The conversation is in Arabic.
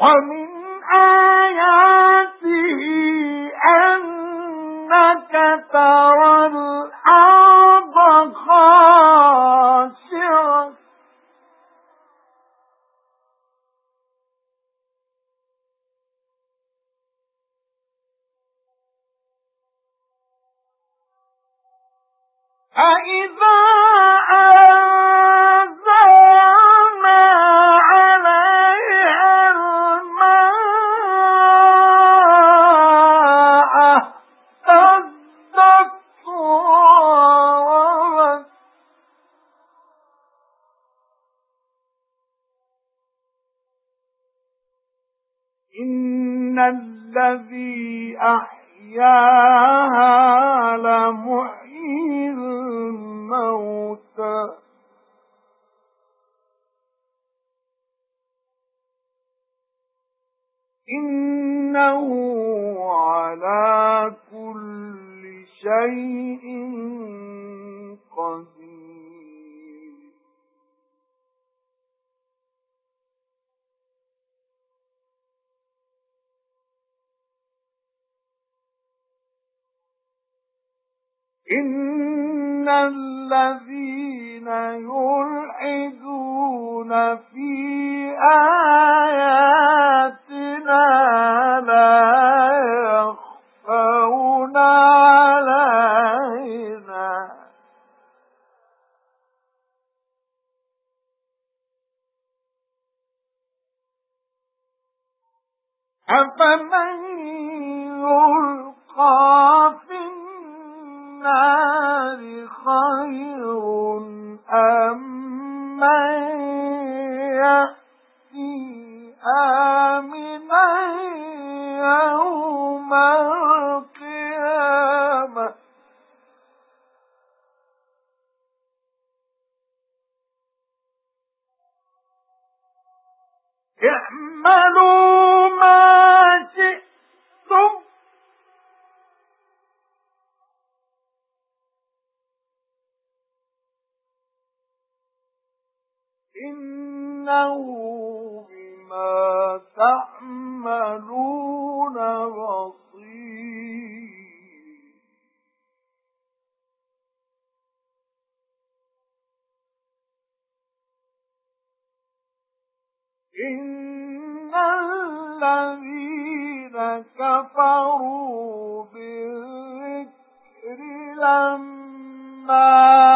وَمِنْ آيَاتِهِ أَنَّكَ تَرَى الْأَرْضَ خَاشِعَةً. فَإِذَا إِنَّ الَّذِي أَحْيَاهَا لَمُحْيِي الْمَوْتَى إِنَّهُ عَلَى كُلِّ شَيْءٍ قَدِيرٌ إِنَّ الَّذِينَ يُلْحِدُونَ فِي آيَاتِنَا لَا يَخْفَوْنَ عَلَيْنَا أَفَمَن يُلْقَى فِي النَّارِ خَيْرٌ أَم مَّن يَأْتِي آمِنًا يَوْمَ الْقِيَامَةِ؟ اعْمَلُوا مَا شِئْتُمْ إِنَّهُ بِمَا تَعْمَلُونَ بَصِيرٌ. إِنَّ الَّذِينَ كَفَرُوا بِالذِّكْرِ لَمَّا